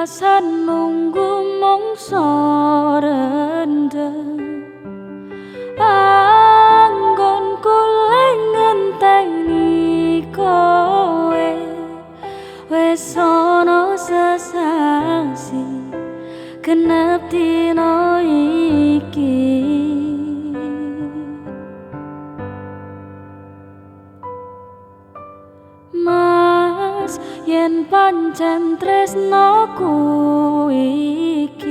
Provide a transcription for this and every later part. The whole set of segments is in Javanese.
Ikhlasan nunggu mongso rendeng. Anggon kuleng ngenteni kowe. Wes ono sesangsi Kenep dino iki yen pancen tresnoku iki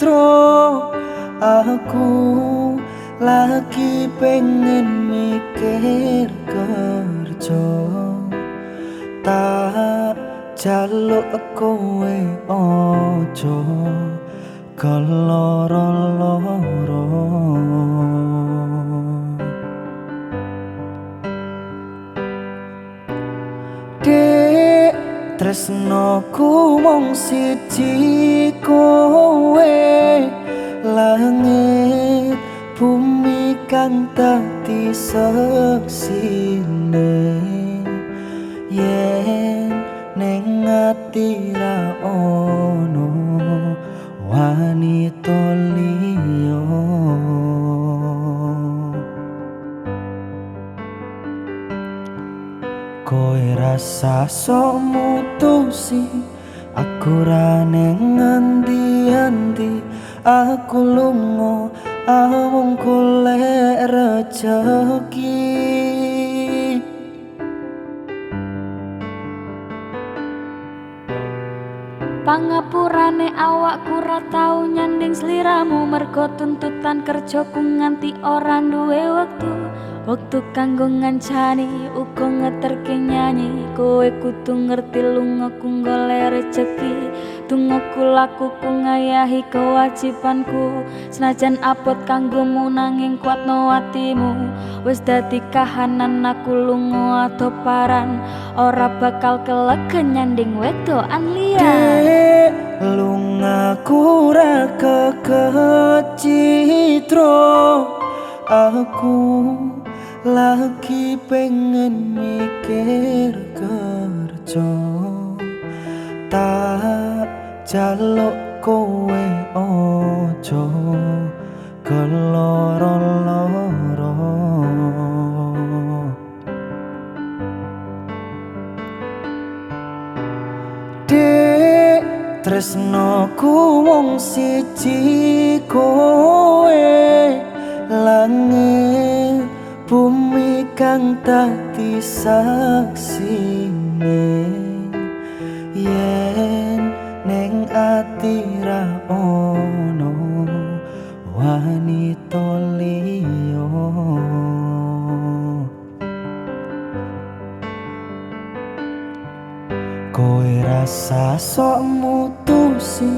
kekecitro Aku lagi pengen mikir kerja. Tak jaluk kowe ojo keloro-loro tresnoku mung siji kowe langit bumi kang dadi seksine. Yen ning ati ra ono rasa sok mutusi Aku ra ning endi-endi Aku lunga amung golek rejeki. Pangapurane awakku ra tau nyanding sliramu mergo tuntutan kerjaku nganti ora duwe wektu Waktu kanggo ngancani uga ngeterke nyanyi. Kowe kudu ngerti lungaku golek rejeki. Tungoku lakuku ngayahi kewajibanku. Senajan abot kanggomu nanging kuatno atimu. Wis dadi kahanan aku lunga adoparan Ora bakal kelegen nyanding wedoan liya. Dek lungaku ra kekecitro. Aku lagi pengen mikir kerja. Tak jaluk kowe ojo keloro-loro. Dek tresnoku mung siji kowe. Langit bumi kang dadi saksine yen ning ati ra ono wanita liya. Koe rasa sok mutusi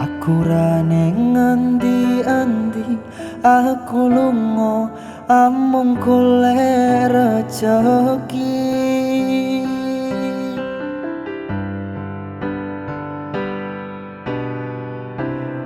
Aku ra ning endi-endi Aku lunga amung golek rejeki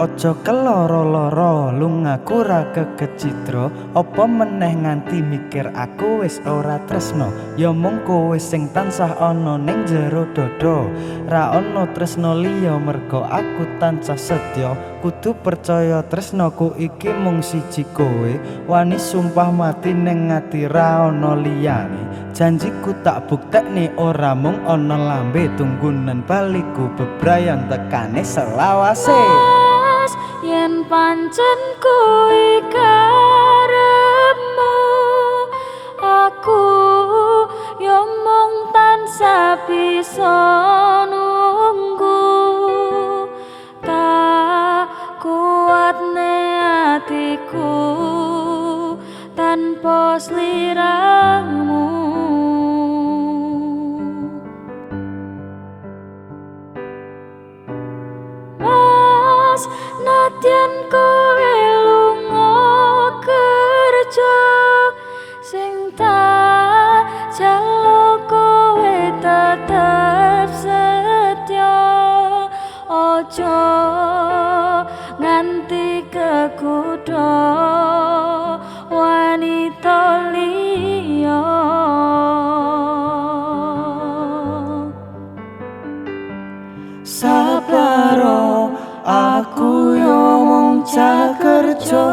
Ojo keloro-loro lungaku ra kekecitro Apa meneh nganti mikir aku wis ora tresno? Ya mung kowe sing tansah ana ning jero dodo. Ra ana tresno liya mergo aku tansah setya Kudu percaya tresnoku iki mung siji kowe. Wani sumpah mati ning ati ra ana liyane. Janjiku tak buktekne ora mung ana lambe tunggunen baliku bebrayan tekane selawase yen pancen kuwi karepmu aku yo mung tansah bisa nunggu. Tak kuatne atiku tanpa sliramu Senadyan kowe kerja